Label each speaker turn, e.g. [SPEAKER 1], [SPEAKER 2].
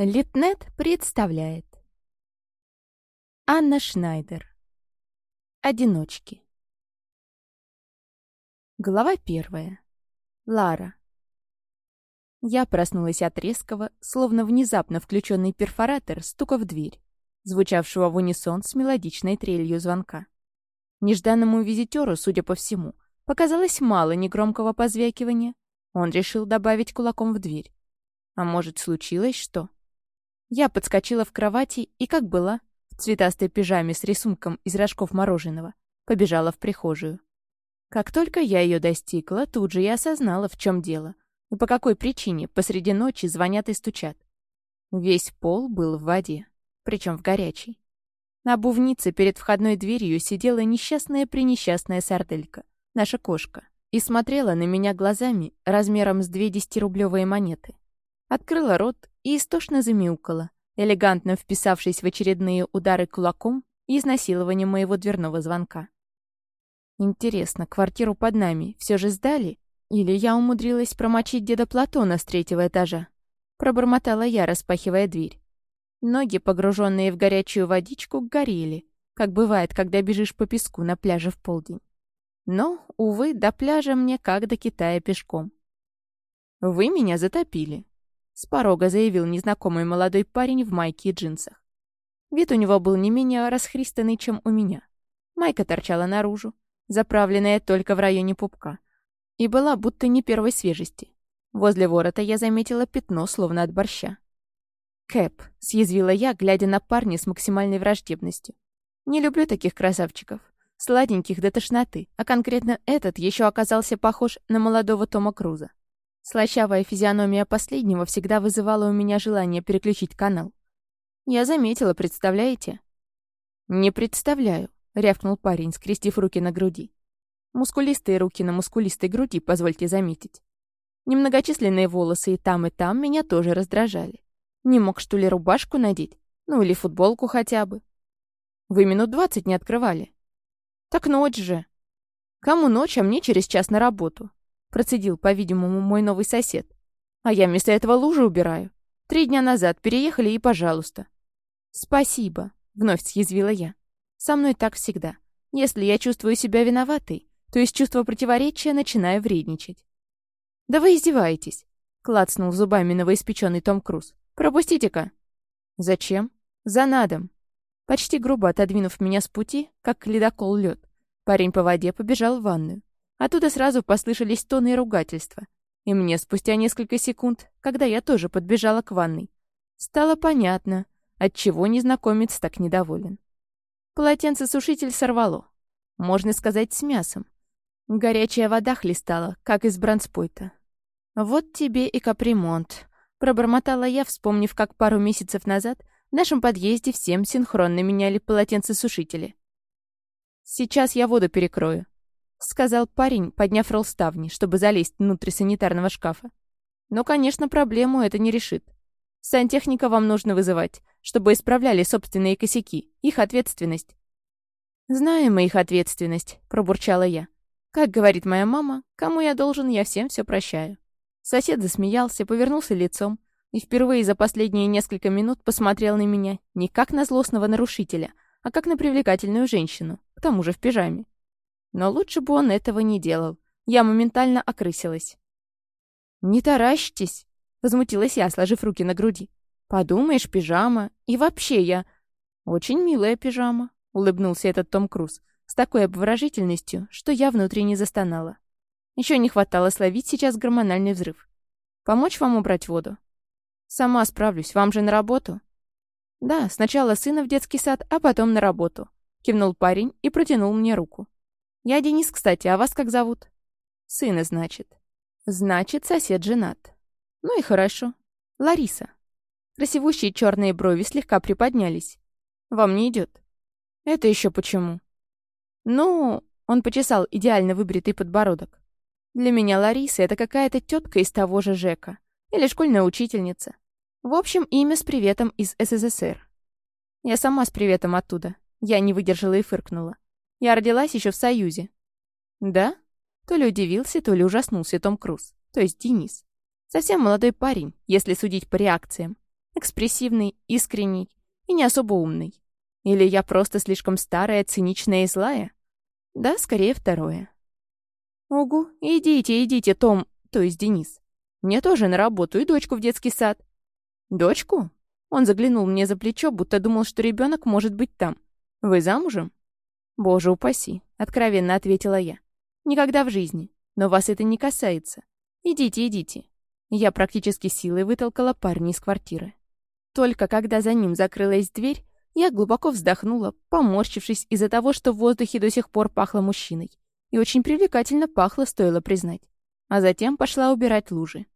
[SPEAKER 1] Литнет представляет Анна Шнайдер Одиночки Глава первая. Лара. Я проснулась от резкого, словно внезапно включенный перфоратор, стука в дверь, звучавшего в унисон с мелодичной трелью звонка. Нежданному визитеру, судя по всему, показалось мало негромкого позвякивания. Он решил добавить кулаком в дверь. А может, случилось что? Я подскочила в кровати и, как была, в цветастой пижаме с рисунком из рожков мороженого, побежала в прихожую. Как только я ее достигла, тут же я осознала, в чем дело и по какой причине посреди ночи звонят и стучат. Весь пол был в воде, причем в горячей. На бувнице перед входной дверью сидела несчастная-пренесчастная сарделька, наша кошка, и смотрела на меня глазами размером с две десятирублевые монеты. Открыла рот и истошно замяукала, элегантно вписавшись в очередные удары кулаком и изнасилование моего дверного звонка. Интересно, квартиру под нами все же сдали? Или я умудрилась промочить деда Платона с третьего этажа? Пробормотала я, распахивая дверь. Ноги, погруженные в горячую водичку, горели, как бывает, когда бежишь по песку на пляже в полдень. Но, увы, до пляжа мне как до Китая пешком. «Вы меня затопили», с порога заявил незнакомый молодой парень в майке и джинсах. Вид у него был не менее расхристанный, чем у меня. Майка торчала наружу, заправленная только в районе пупка, и была будто не первой свежести. Возле ворота я заметила пятно, словно от борща. «Кэп», — съязвила я, глядя на парня с максимальной враждебностью. «Не люблю таких красавчиков. Сладеньких до тошноты, а конкретно этот еще оказался похож на молодого Тома Круза. Слащавая физиономия последнего всегда вызывала у меня желание переключить канал. Я заметила, представляете? «Не представляю», — рявкнул парень, скрестив руки на груди. Мускулистые руки на мускулистой груди, позвольте заметить. Немногочисленные волосы и там, и там меня тоже раздражали. Не мог, что ли, рубашку надеть? Ну, или футболку хотя бы. Вы минут двадцать не открывали. Так ночь же. Кому ночь, а мне через час на работу. Процедил, по-видимому, мой новый сосед. А я вместо этого лужи убираю. Три дня назад переехали и пожалуйста. Спасибо, вновь съязвила я. Со мной так всегда. Если я чувствую себя виноватой, то из чувства противоречия начинаю вредничать. «Да вы издеваетесь!» — клацнул зубами новоиспеченный Том Круз. «Пропустите-ка!» «Зачем?» «За надом!» Почти грубо отодвинув меня с пути, как ледокол лед, парень по воде побежал в ванную. Оттуда сразу послышались тоны и ругательства. И мне спустя несколько секунд, когда я тоже подбежала к ванной, стало понятно, отчего незнакомец так недоволен. Полотенцесушитель сорвало. Можно сказать, с мясом. Горячая вода хлестала, как из бронспойта. «Вот тебе и капремонт», — пробормотала я, вспомнив, как пару месяцев назад в нашем подъезде всем синхронно меняли полотенцесушители. «Сейчас я воду перекрою», — сказал парень, подняв ролставни, чтобы залезть внутрь санитарного шкафа. «Но, конечно, проблему это не решит. Сантехника вам нужно вызывать, чтобы исправляли собственные косяки, их ответственность». «Знаем мы их ответственность», — пробурчала я. «Как говорит моя мама, кому я должен, я всем все прощаю». Сосед засмеялся, повернулся лицом и впервые за последние несколько минут посмотрел на меня не как на злостного нарушителя, а как на привлекательную женщину, к тому же в пижаме. Но лучше бы он этого не делал. Я моментально окрысилась. «Не таращитесь!» — возмутилась я, сложив руки на груди. «Подумаешь, пижама. И вообще я...» «Очень милая пижама», — улыбнулся этот Том Круз с такой обворожительностью, что я внутренне застонала. Еще не хватало словить сейчас гормональный взрыв. «Помочь вам убрать воду?» «Сама справлюсь. Вам же на работу?» «Да, сначала сына в детский сад, а потом на работу», — кивнул парень и протянул мне руку. «Я Денис, кстати, а вас как зовут?» «Сына, значит». «Значит, сосед женат». «Ну и хорошо. Лариса». Красивущие черные брови слегка приподнялись. «Вам не идет?» «Это еще почему?» «Ну...» — он почесал идеально выбритый подбородок. «Для меня Лариса — это какая-то тетка из того же Жека. Или школьная учительница. В общем, имя с приветом из СССР. Я сама с приветом оттуда. Я не выдержала и фыркнула. Я родилась еще в Союзе». «Да?» То ли удивился, то ли ужаснулся Том Круз, то есть Денис. Совсем молодой парень, если судить по реакциям. Экспрессивный, искренний и не особо умный. Или я просто слишком старая, циничная и злая? Да, скорее второе. Угу, идите, идите, Том, то есть Денис. Мне тоже на работу и дочку в детский сад. Дочку? Он заглянул мне за плечо, будто думал, что ребенок может быть там. Вы замужем? Боже упаси, откровенно ответила я. Никогда в жизни. Но вас это не касается. Идите, идите. Я практически силой вытолкала парня из квартиры. Только когда за ним закрылась дверь, я глубоко вздохнула, поморщившись из-за того, что в воздухе до сих пор пахло мужчиной. И очень привлекательно пахло, стоило признать. А затем пошла убирать лужи.